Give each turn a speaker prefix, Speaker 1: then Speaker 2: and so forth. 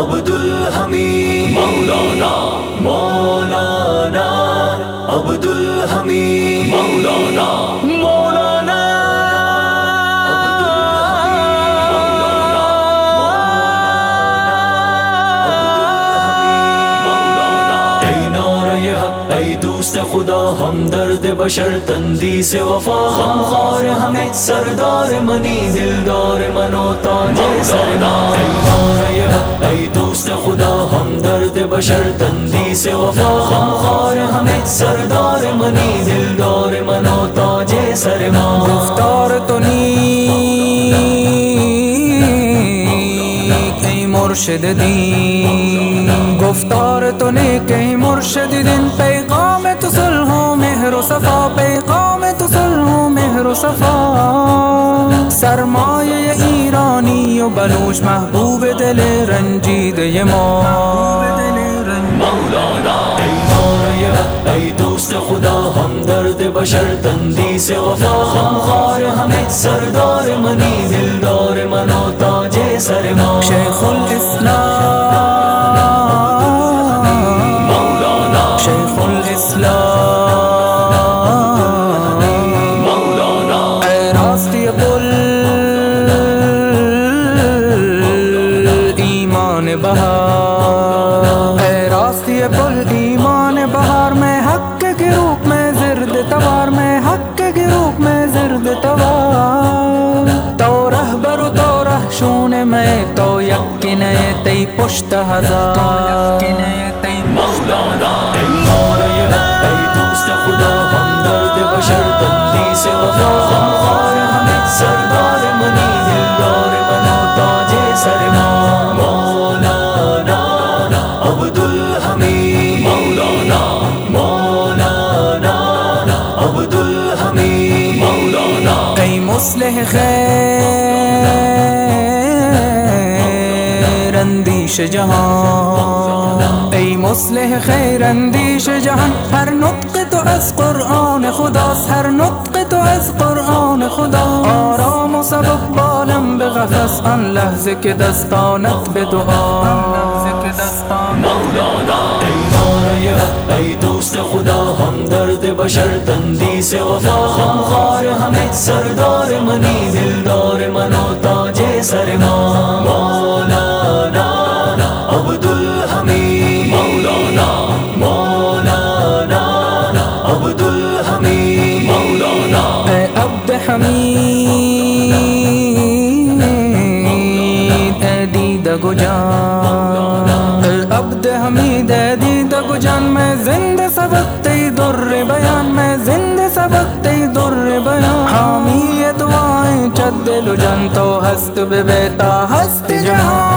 Speaker 1: আব্দুল হামিদ মাওলানা মাওলানা আব্দুল হামিদ মাওলানা خدا، ہم درد بشر، تندی سے وفا۔ ہم خار ہمیں سردار منی، دلدار منو تاج سرنا ای دوست خدا، ہم درد بشر، تندی سے وفا۔ ہم خار ہمیں سردار منی، دلدار منو تاج سرما
Speaker 2: گفتار تو نیک مرشد دین. گفتار تو نیک ای مرشد دین. پیغام تو صلح و مهر و صفا. پیغام تو صلح و مهر و صفا. سرمایه ایرانی و بلوش محبوب دل رنجیده ما.
Speaker 1: مولانا ای دوست خدا ہم درد بشر تندی سے وفا. ہم خار ہمیں سردار منی دلدار منو تاج سرما
Speaker 2: شیخ الاسلام
Speaker 1: مولانا
Speaker 2: شیخ الاسلام
Speaker 1: مولانا
Speaker 2: اے راستی پل ایمان بہار، اے راستی پل ایمان بہار، میں حق کے روپ میں زرد توار، میں حق کے روپ میں زرد توار۔ تی ہزار۔
Speaker 1: مولانا خدا ہم درد بشر سے وفا ہم خار ہمیں سردار منی دلدار منو سرما مولانا عبد الحمید مولانا مولانا عبد الحمید مولانا
Speaker 2: ای مسلح خیر اندیش جهان. ای مسلح خیر اندیش جهان. هر نطق تو از قرآن خداست. هر نطق تو از قرآن خدا آرام و سبب بالم به قفس. آن لحظه که دستانت به دعا.
Speaker 1: مولانا ای دوست خدا ہم درد بشر تندی سے وفا. ہم خار ہمیں سردار منی دلدار منو تاج سرما مولانا عبد
Speaker 2: حمید، اے دیدہ گو جان۔ اے عبد حمید، اے دیدہ گو جان۔ میں زندہ سبق تی در بیان۔ میں زندہ سبق تی در بیان۔ حامی دعائیں چد دل جان تو ہست بے بیتا ہست جہاں۔